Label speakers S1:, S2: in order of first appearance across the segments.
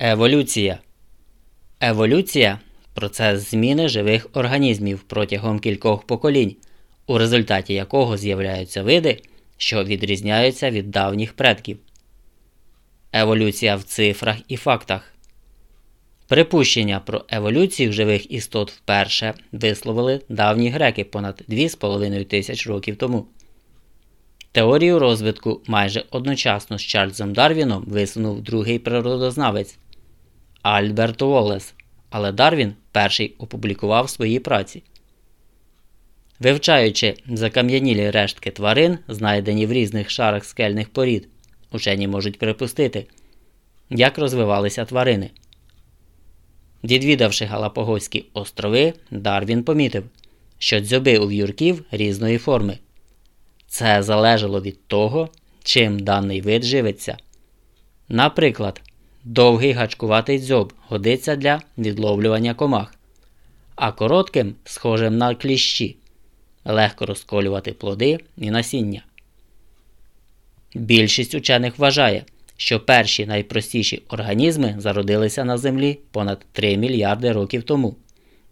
S1: Еволюція. Еволюція процес зміни живих організмів протягом кількох поколінь, у результаті якого з'являються види, що відрізняються від давніх предків. Еволюція в цифрах і фактах. Припущення про еволюцію живих істот вперше висловили давні греки понад 2,5 тисяч років тому. Теорію розвитку майже одночасно з Чарльзом Дарвіном висунув другий природознавець Альберт Уоллес, але Дарвін перший опублікував свої праці. Вивчаючи закам'янілі рештки тварин, знайдені в різних шарах скельних порід, учені можуть припустити, як розвивалися тварини. Відвідавши Галапогоські острови, Дарвін помітив, що дзьоби у в'юрків різної форми. Це залежало від того, чим даний вид живиться. Наприклад, довгий гачкуватий дзьоб годиться для відловлювання комах, а коротким, схожим на кліщі, легко розколювати плоди і насіння. Більшість учених вважає, що перші найпростіші організми зародилися на Землі понад 3 мільярди років тому,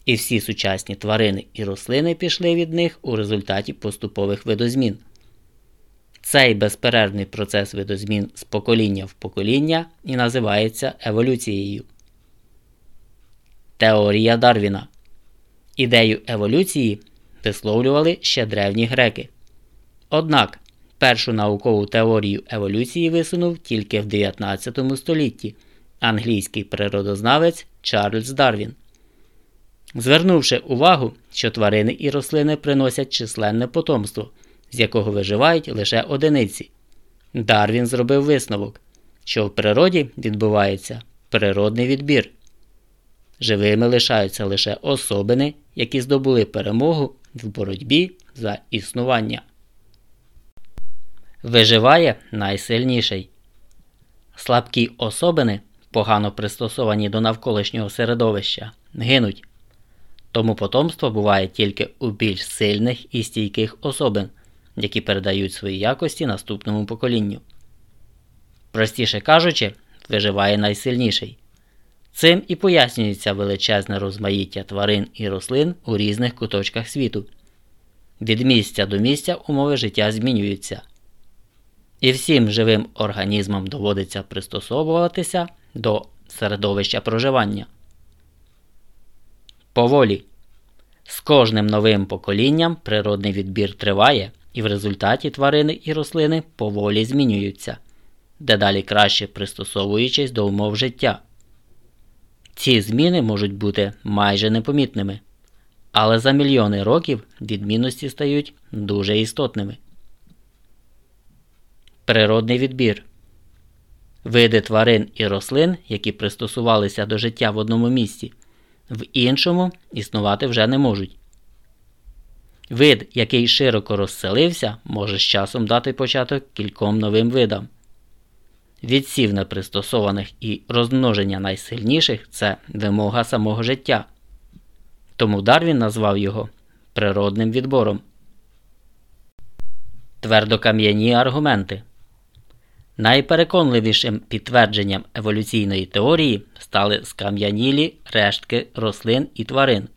S1: і всі сучасні тварини і рослини пішли від них у результаті поступових видозмін. Цей безперервний процес видозмін з покоління в покоління і називається еволюцією. Теорія Дарвіна. Ідею еволюції висловлювали ще древні греки. Однак першу наукову теорію еволюції висунув тільки в 19 столітті англійський природознавець Чарльз Дарвін. Звернувши увагу, що тварини і рослини приносять численне потомство з якого виживають лише одиниці. Дарвін зробив висновок, що в природі відбувається природний відбір. Живими лишаються лише особини, які здобули перемогу в боротьбі за існування. Виживає найсильніший. Слабкі особини, погано пристосовані до навколишнього середовища, гинуть. Тому потомство буває тільки у більш сильних і стійких особин які передають свої якості наступному поколінню. Простіше кажучи, виживає найсильніший. Цим і пояснюється величезне розмаїття тварин і рослин у різних куточках світу. Від місця до місця умови життя змінюються. І всім живим організмам доводиться пристосовуватися до середовища проживання. Поволі. Кожним новим поколінням природний відбір триває, і в результаті тварини і рослини поволі змінюються, дедалі краще пристосовуючись до умов життя. Ці зміни можуть бути майже непомітними, але за мільйони років відмінності стають дуже істотними. Природний відбір види тварин і рослин, які пристосувалися до життя в одному місці, в іншому існувати вже не можуть. Вид, який широко розселився, може з часом дати початок кільком новим видам. Відсів непристосованих і розмноження найсильніших це вимога самого життя. Тому Дарвін назвав його природним відбором. Твердокам'яні аргументи. Найпереконливішим підтвердженням еволюційної теорії стали скам'янілі рештки рослин і тварин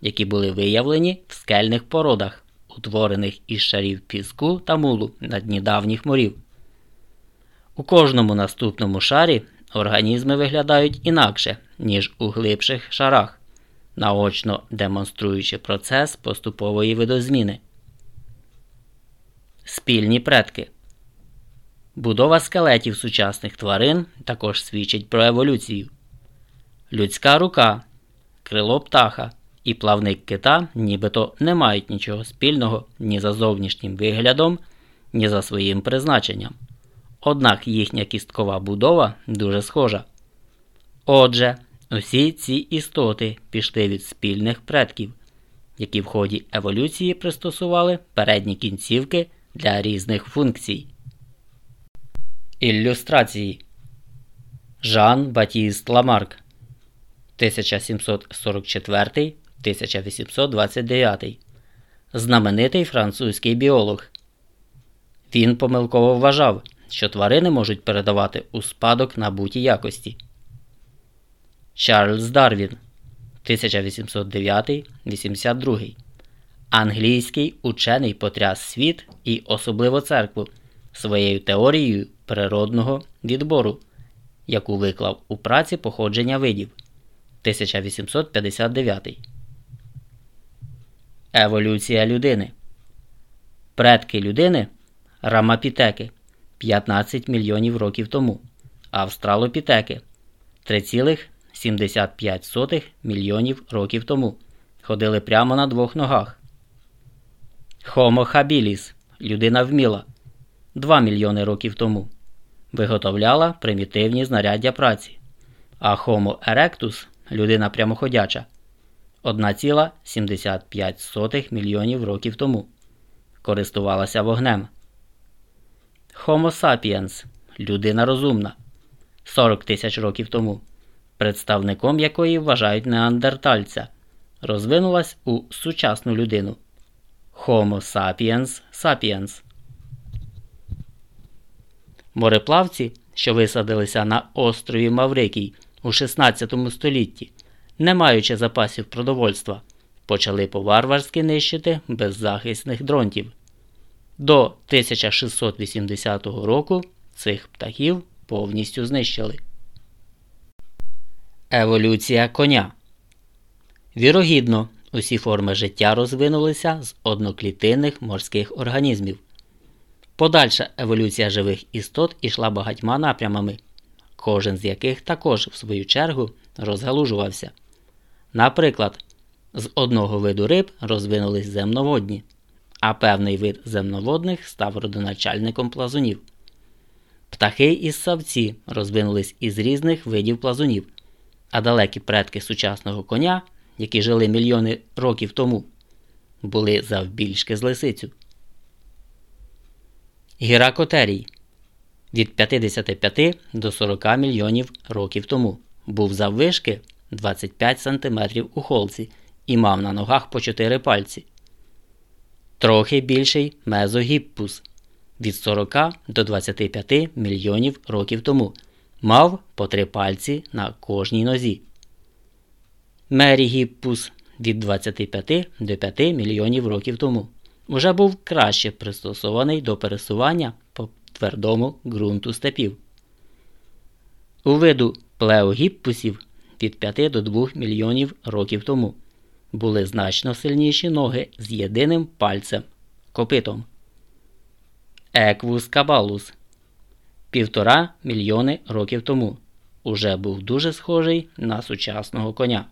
S1: які були виявлені в скельних породах, утворених із шарів піску та мулу на дні морів. У кожному наступному шарі організми виглядають інакше, ніж у глибших шарах, наочно демонструючи процес поступової видозміни. Спільні предки. Будова скелетів сучасних тварин також свідчить про еволюцію. Людська рука, крило птаха, і плавник кита нібито не мають нічого спільного ні за зовнішнім виглядом, ні за своїм призначенням. Однак їхня кісткова будова дуже схожа. Отже, усі ці істоти пішли від спільних предків, які в ході еволюції пристосували передні кінцівки для різних функцій. Ілюстрації Жан Батіст Ламарк 1744 1829. Знаменитий французький біолог. Він помилково вважав, що тварини можуть передавати у спадок набуті якості. Чарльз Дарвін 1809-82. Англійський учений потряс світ і особливо церкву своєю теорією природного відбору, яку виклав у праці походження видів 1859. Еволюція людини. Предки людини рамапітеки 15 мільйонів років тому. Австралопітеки 3,75 мільйонів років тому. Ходили прямо на двох ногах. Homo habilis людина вміла 2 мільйони років тому. Виготовляла примітивні знаряддя праці. А Homo erectus людина прямоходяча 1,75 мільйонів років тому. Користувалася вогнем. Homo sapiens людина розумна 40 тисяч років тому, представником якої вважають неандертальця, розвинулась у сучасну людину Homo sapiens sapiens. Мореплавці, що висадилися на острові Маврикій у 16 столітті, не маючи запасів продовольства, почали по-варварськи нищити беззахисних дронтів. До 1680 року цих птахів повністю знищили. Еволюція коня. Вірогідно, усі форми життя розвинулися з одноклітинних морських організмів. Подальша еволюція живих істот ішла багатьма напрямами, кожен з яких також, в свою чергу, розгалужувався. Наприклад, з одного виду риб розвинулись земноводні, а певний вид земноводних став родоначальником плазунів. Птахи і ссавці розвинулись із різних видів плазунів, а далекі предки сучасного коня, які жили мільйони років тому, були завбільшки з лисицю. Гіракотерій від 55 до 40 мільйонів років тому. Був заввишки 25 см у холці і мав на ногах по 4 пальці. Трохи більший мезогіппус від 40 до 25 мільйонів років тому. Мав по 3 пальці на кожній нозі. Мерігіппус від 25 до 5 мільйонів років тому вже був краще пристосований до пересування по твердому ґрунту степів. У виду плеогіппусів від 5 до 2 мільйонів років тому були значно сильніші ноги з єдиним пальцем копитом. Еквус кабалус півтора мільйони років тому уже був дуже схожий на сучасного коня.